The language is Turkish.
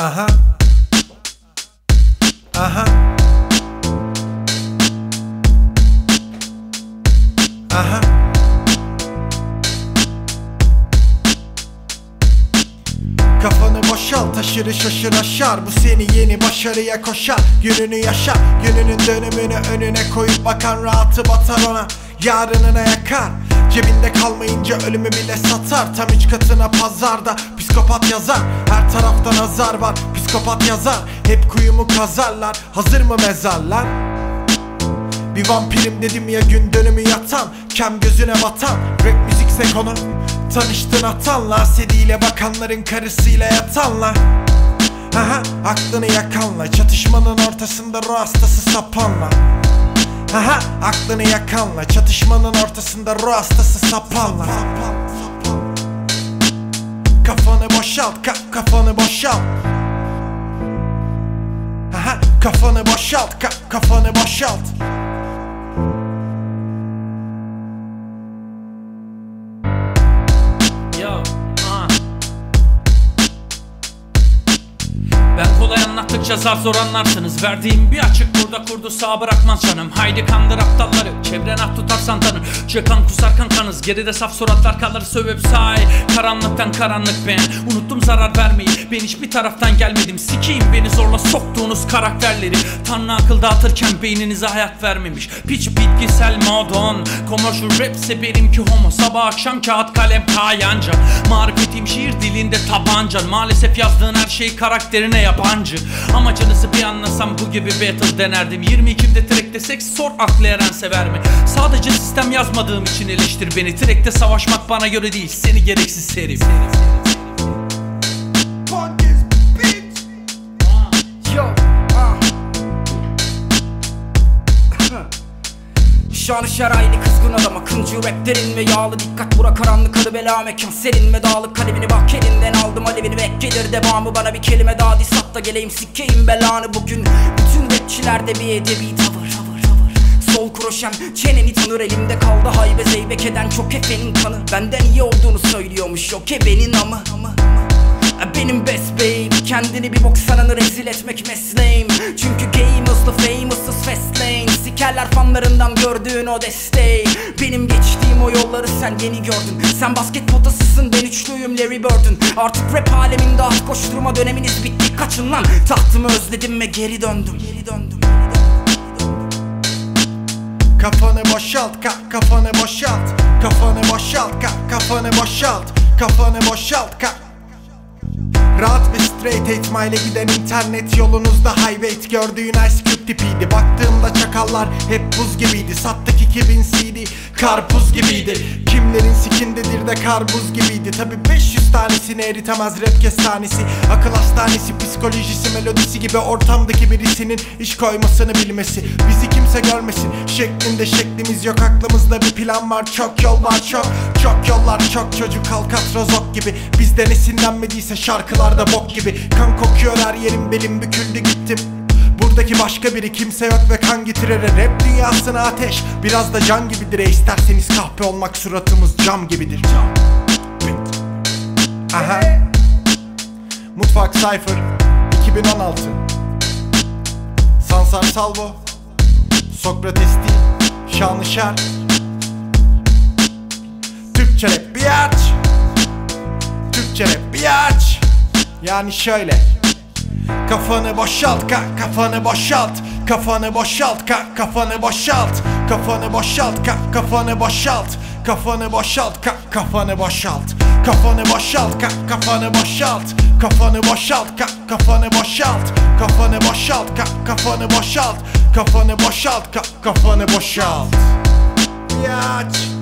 Aha. Aha. Aha. Kafanı boşalt taşırı şaşır aşar Bu seni yeni başarıya koşar Gününü yaşar Gününün dönümünü önüne koyup bakan Rahatı batar ona Yarınına yakar Cebinde kalmayınca ölümü bile satar Tam üç katına pazarda Psikopat yazar Her taraftan azar var. Psikopat yazar Hep kuyumu kazarlar. Hazır mı mezarlar? Bir vampirim dedim ya gün dönümü yatan Kem gözüne batan. Rap müzikse konu Tanıştın atanla Sediyle bakanların karısıyla yatanla Aha aklını yakanla Çatışmanın ortasında ruh hastası sapanla Aha aklını yakanla Çatışmanın ortasında ruh hastası sapanla Kafanı boşalt ka kafanı boşalt. Aha kafanı boşalt ka kafanı boşalt anlattıkça zar zor anlarsınız. Verdiğim bir açık burada kurdu sağ bırakmaz canım. Haydi kandır aptalları çevren at tutarsan tanır. Çökan kusarkan kanız geride saf suratlar kalır. Sövüp say karanlıktan karanlık ben. Unuttum zarar vermeyi ben hiçbir taraftan gelmedim. Sikeyim beni zorla soktuğunuz karakterleri. Tanrı akıl dağıtırken beyninize hayat vermemiş. Piç bitkisel modon Commercial rapse benimki homo. Sabah akşam kağıt kalem kayanca. Marifetim şiir dilinde tabancan Maalesef yazdığın her şey karakterine yabancı Amacınızı bir anlasam bu gibi battle denerdim. 22'mde trackte seks sor aklı eren sever mi? Sadece sistem yazmadığım için eleştir beni. Trackte savaşmak bana göre değil seni gereksiz serim Yo, Şanı şerayli kızgın adam akıncı rap derin ve yağlı. Dikkat bura karanlık adı bela mekan serin ve dağlık. Kalemini bak elinden aldım alevini ve gelir devamı. Bana bir kelime daha dis da geleyim sikeyim belanı. Bugün Bütün rapçilerde bir edebi tavır Sol kroşem çeneni tanır elimde kaldı haybe zeybek eden çok efenin kanı. Benden iyi olduğunu söylüyormuş yok ebenin amı. Benim best babe Kendini bir bok rezil etmek mesleğim. Çünkü game hızlı famous'ız fast lane Sikerler fanlarından gördüğün o desteği. Benim geçtiğim o yolları sen yeni gördün. Sen basket potasısın ben üçlüyüm Larry Bird'ün. Artık rap aleminde at koşturma döneminiz bitti. Kaçın lan. Tahtımı özledim ve geri döndüm Geri döndüm. Kafanı boşalt ka kafanı boşalt. Kafanı boşalt ka kafanı boşalt. Kafanı boşalt ka Straight etmeyle giden internet yolunuzda highway Gördüğün ice cube tipiydi. Baktığımda çakallar hep buz gibiydi. Sattık 2000 CD karpuz gibiydi Kimlerin sikindedir de karbuz gibiydi. Tabi 500 tanesini eritemez rap kestanesi. Akıl hastanesi psikolojisi melodisi gibi Ortamdaki birisinin iş koymasını bilmesi. Bizi kimse görmesin şeklinde şeklimiz yok. Aklımızda bir plan var çok yol var çok Çok yollar çok çocuk alkatraz ok gibi. Bizden esinlenmediyse şarkılarda bok gibi. Kan kokuyor her yerim belim büküldü gittim Buradaki başka biri kimse yok ve kan getirir. Rap dünyasına ateş biraz da can gibidir. E isterseniz kahpe olmak suratımız cam gibidir. Aha. Mutfak Cypher 2016 Sansar Salvo Sokrates değil Şanlışer Türkçe rap bir aç. Türkçe rap bir aç. Yani şöyle Kafanı boşalt ka kafanı boşalt. Kafanı boşalt ka kafanı boşalt. Kafanı boşalt ka kafanı boşalt. Kafanı boşalt ka kafanı boşalt. Kafanı boşalt ka kafanı boşalt. Kafanı boşalt ka kafanı boşalt. Kafanı boşalt ka kafanı boşalt. Kafanı boşalt ka kafanı boşalt. Bir aç